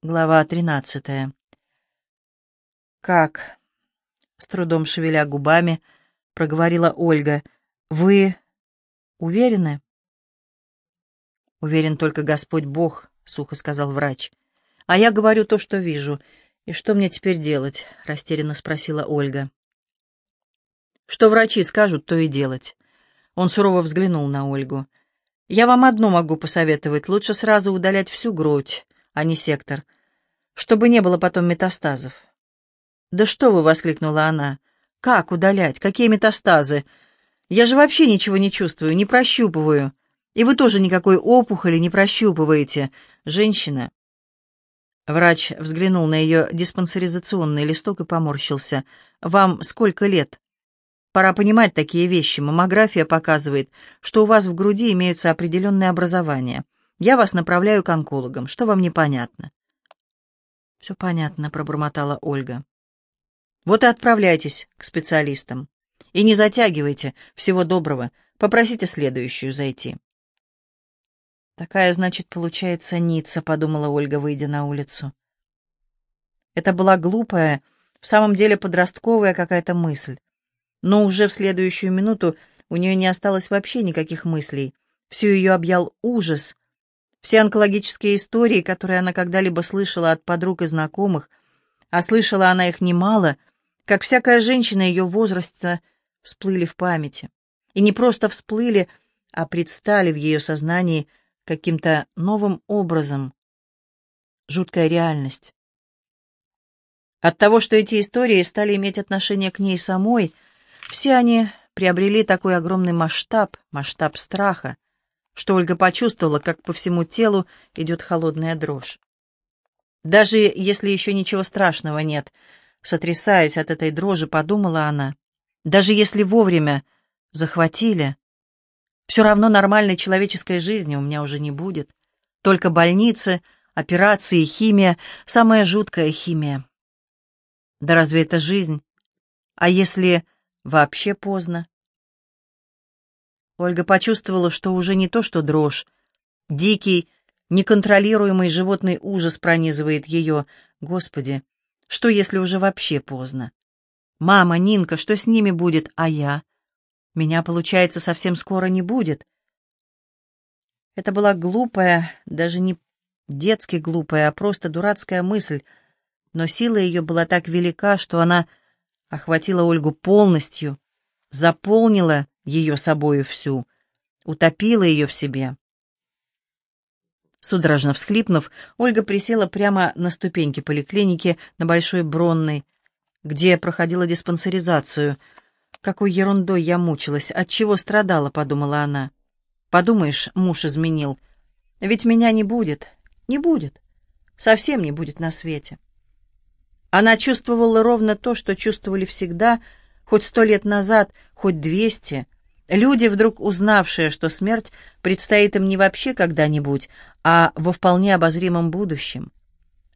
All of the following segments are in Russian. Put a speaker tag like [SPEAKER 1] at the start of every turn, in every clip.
[SPEAKER 1] Глава тринадцатая. «Как?» — с трудом шевеля губами, проговорила Ольга. «Вы уверены?» «Уверен только Господь Бог», — сухо сказал врач. «А я говорю то, что вижу. И что мне теперь делать?» — растерянно спросила Ольга. «Что врачи скажут, то и делать». Он сурово взглянул на Ольгу. «Я вам одно могу посоветовать. Лучше сразу удалять всю грудь, а не сектор, чтобы не было потом метастазов. «Да что вы!» — воскликнула она. «Как удалять? Какие метастазы? Я же вообще ничего не чувствую, не прощупываю. И вы тоже никакой опухоли не прощупываете, женщина». Врач взглянул на ее диспансеризационный листок и поморщился. «Вам сколько лет?» «Пора понимать такие вещи. Маммография показывает, что у вас в груди имеются определенные образования. Я вас направляю к онкологам. Что вам непонятно?» «Все понятно», — пробормотала Ольга. «Вот и отправляйтесь к специалистам. И не затягивайте. Всего доброго. Попросите следующую зайти». «Такая, значит, получается Ницца», — подумала Ольга, выйдя на улицу. Это была глупая, в самом деле подростковая какая-то мысль. Но уже в следующую минуту у нее не осталось вообще никаких мыслей. Всю ее объял ужас — все онкологические истории, которые она когда-либо слышала от подруг и знакомых, а слышала она их немало, как всякая женщина ее возраста, всплыли в памяти. И не просто всплыли, а предстали в ее сознании каким-то новым образом. Жуткая реальность. От того, что эти истории стали иметь отношение к ней самой, все они приобрели такой огромный масштаб, масштаб страха, что Ольга почувствовала, как по всему телу идет холодная дрожь. Даже если еще ничего страшного нет, сотрясаясь от этой дрожи, подумала она, даже если вовремя захватили, все равно нормальной человеческой жизни у меня уже не будет. Только больницы, операции, химия, самая жуткая химия. Да разве это жизнь? А если вообще поздно? Ольга почувствовала, что уже не то, что дрожь. Дикий, неконтролируемый животный ужас пронизывает ее. Господи, что если уже вообще поздно? Мама, Нинка, что с ними будет, а я? Меня, получается, совсем скоро не будет. Это была глупая, даже не детски глупая, а просто дурацкая мысль, но сила ее была так велика, что она охватила Ольгу полностью, заполнила ее собою всю, утопила ее в себе. Судорожно всхлипнув, Ольга присела прямо на ступеньки поликлиники на Большой Бронной, где проходила диспансеризацию. «Какой ерундой я мучилась, от чего страдала», — подумала она. «Подумаешь, муж изменил. Ведь меня не будет, не будет, совсем не будет на свете». Она чувствовала ровно то, что чувствовали всегда, хоть сто лет назад, хоть двести — Люди, вдруг узнавшие, что смерть предстоит им не вообще когда-нибудь, а во вполне обозримом будущем.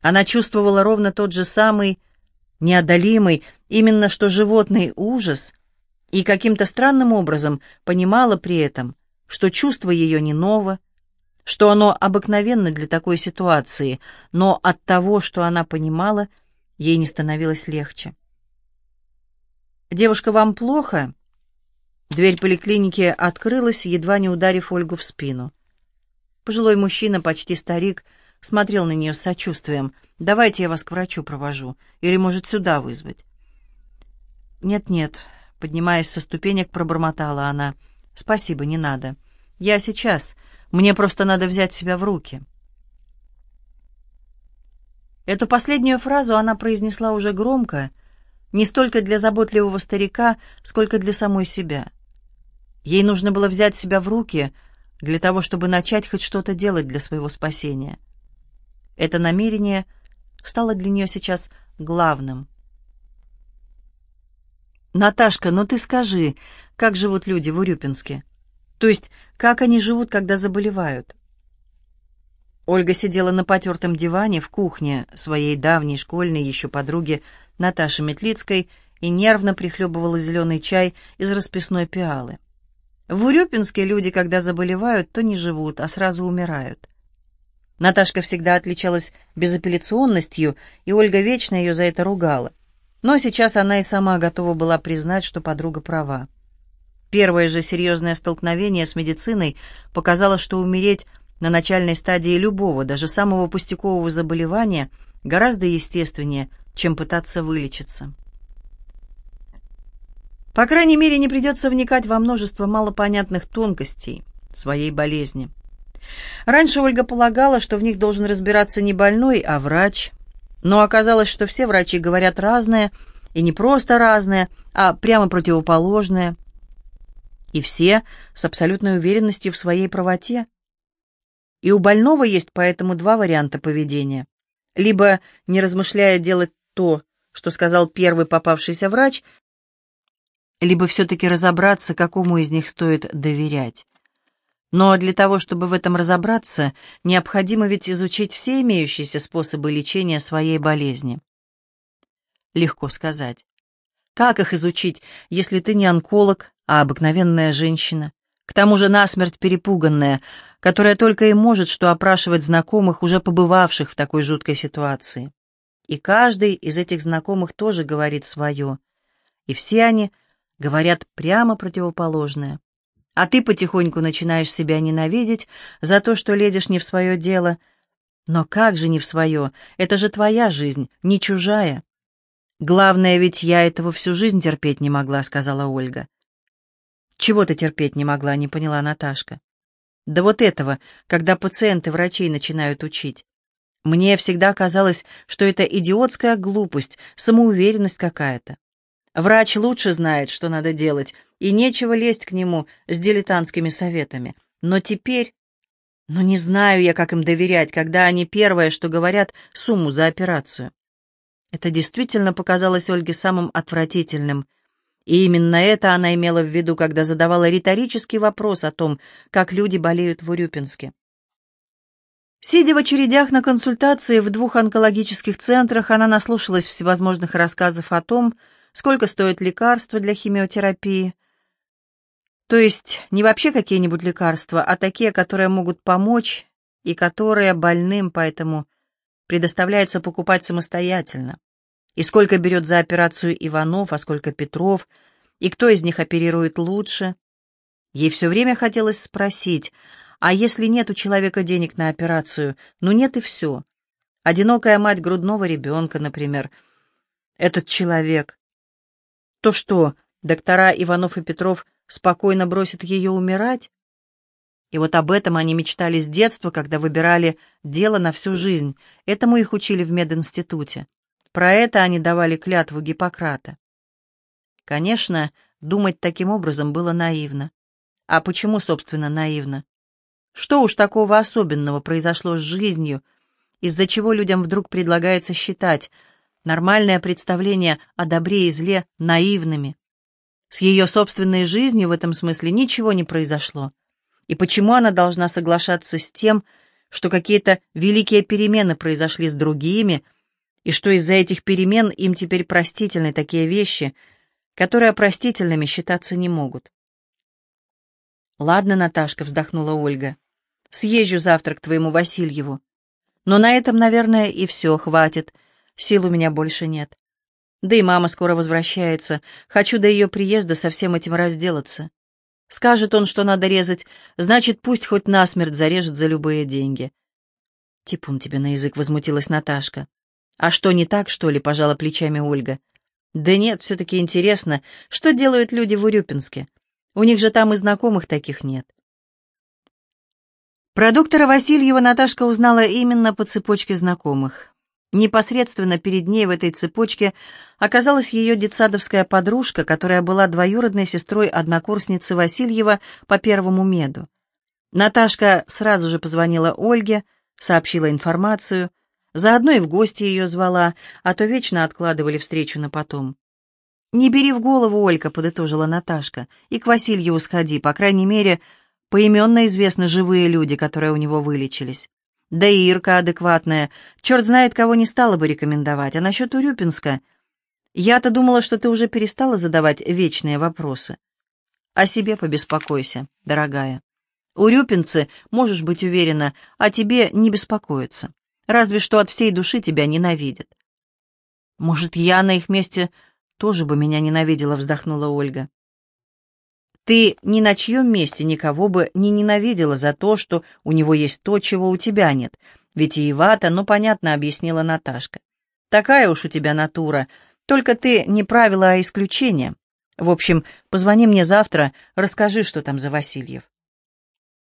[SPEAKER 1] Она чувствовала ровно тот же самый неодолимый, именно что животный ужас, и каким-то странным образом понимала при этом, что чувство ее не ново, что оно обыкновенно для такой ситуации, но от того, что она понимала, ей не становилось легче. «Девушка, вам плохо?» Дверь поликлиники открылась, едва не ударив Ольгу в спину. Пожилой мужчина, почти старик, смотрел на нее с сочувствием. «Давайте я вас к врачу провожу. Или, может, сюда вызвать?» «Нет-нет», — поднимаясь со ступенек, пробормотала она. «Спасибо, не надо. Я сейчас. Мне просто надо взять себя в руки». Эту последнюю фразу она произнесла уже громко, не столько для заботливого старика, сколько для самой себя. Ей нужно было взять себя в руки для того, чтобы начать хоть что-то делать для своего спасения. Это намерение стало для нее сейчас главным. «Наташка, ну ты скажи, как живут люди в Урюпинске? То есть, как они живут, когда заболевают?» Ольга сидела на потертом диване в кухне своей давней школьной еще подруги Наташи Метлицкой и нервно прихлебывала зеленый чай из расписной пиалы. В Урюпинске люди, когда заболевают, то не живут, а сразу умирают. Наташка всегда отличалась безапелляционностью, и Ольга вечно ее за это ругала. Но сейчас она и сама готова была признать, что подруга права. Первое же серьезное столкновение с медициной показало, что умереть на начальной стадии любого, даже самого пустякового заболевания гораздо естественнее, чем пытаться вылечиться. По крайней мере, не придется вникать во множество малопонятных тонкостей своей болезни. Раньше Ольга полагала, что в них должен разбираться не больной, а врач. Но оказалось, что все врачи говорят разное, и не просто разное, а прямо противоположное. И все с абсолютной уверенностью в своей правоте. И у больного есть поэтому два варианта поведения. Либо, не размышляя, делать то, что сказал первый попавшийся врач, либо все-таки разобраться, какому из них стоит доверять. Но для того, чтобы в этом разобраться, необходимо ведь изучить все имеющиеся способы лечения своей болезни. Легко сказать. Как их изучить, если ты не онколог, а обыкновенная женщина? К тому же насмерть перепуганная, которая только и может что опрашивать знакомых, уже побывавших в такой жуткой ситуации. И каждый из этих знакомых тоже говорит свое. И все они говорят прямо противоположное. А ты потихоньку начинаешь себя ненавидеть за то, что лезешь не в свое дело. Но как же не в свое? Это же твоя жизнь, не чужая. Главное, ведь я этого всю жизнь терпеть не могла, сказала Ольга. Чего ты терпеть не могла, не поняла Наташка. Да вот этого, когда пациенты врачей начинают учить. Мне всегда казалось, что это идиотская глупость, самоуверенность какая-то. Врач лучше знает, что надо делать, и нечего лезть к нему с дилетантскими советами. Но теперь... Ну, не знаю я, как им доверять, когда они первое, что говорят, сумму за операцию. Это действительно показалось Ольге самым отвратительным. И именно это она имела в виду, когда задавала риторический вопрос о том, как люди болеют в Урюпинске. Сидя в очередях на консультации в двух онкологических центрах, она наслушалась всевозможных рассказов о том, сколько стоят лекарства для химиотерапии. То есть не вообще какие-нибудь лекарства, а такие, которые могут помочь и которые больным поэтому предоставляется покупать самостоятельно. И сколько берет за операцию Иванов, а сколько Петров, и кто из них оперирует лучше. Ей все время хотелось спросить, а если нет у человека денег на операцию, ну нет и все. Одинокая мать грудного ребенка, например. Этот человек, то что, доктора Иванов и Петров спокойно бросят ее умирать? И вот об этом они мечтали с детства, когда выбирали дело на всю жизнь. Этому их учили в мединституте. Про это они давали клятву Гиппократа. Конечно, думать таким образом было наивно. А почему, собственно, наивно? Что уж такого особенного произошло с жизнью, из-за чего людям вдруг предлагается считать – нормальное представление о добре и зле наивными. С ее собственной жизнью в этом смысле ничего не произошло. И почему она должна соглашаться с тем, что какие-то великие перемены произошли с другими, и что из-за этих перемен им теперь простительны такие вещи, которые простительными считаться не могут. «Ладно, Наташка», — вздохнула Ольга, — «съезжу завтра к твоему Васильеву. Но на этом, наверное, и все, хватит. Сил у меня больше нет. Да и мама скоро возвращается. Хочу до ее приезда со всем этим разделаться. Скажет он, что надо резать, значит, пусть хоть насмерть зарежет за любые деньги. Типун тебе на язык, возмутилась Наташка. А что, не так, что ли, пожала плечами Ольга. Да нет, все-таки интересно, что делают люди в Урюпинске. У них же там и знакомых таких нет. Про доктора Васильева Наташка узнала именно по цепочке знакомых. Непосредственно перед ней в этой цепочке оказалась ее детсадовская подружка, которая была двоюродной сестрой однокурсницы Васильева по первому меду. Наташка сразу же позвонила Ольге, сообщила информацию, заодно и в гости ее звала, а то вечно откладывали встречу на потом. «Не бери в голову, Олька», — подытожила Наташка, — «и к Васильеву сходи, по крайней мере, поименно известны живые люди, которые у него вылечились». Да и Ирка адекватная. Черт знает, кого не стала бы рекомендовать. А насчет Урюпинска? Я-то думала, что ты уже перестала задавать вечные вопросы. О себе побеспокойся, дорогая. Урюпинцы, можешь быть уверена, о тебе не беспокоятся. Разве что от всей души тебя ненавидят. Может, я на их месте тоже бы меня ненавидела, вздохнула Ольга. Ты ни на чьем месте никого бы не ненавидела за то, что у него есть то, чего у тебя нет. Ведь и Ивата, ну, понятно, объяснила Наташка. Такая уж у тебя натура. Только ты не правило, а исключение. В общем, позвони мне завтра, расскажи, что там за Васильев.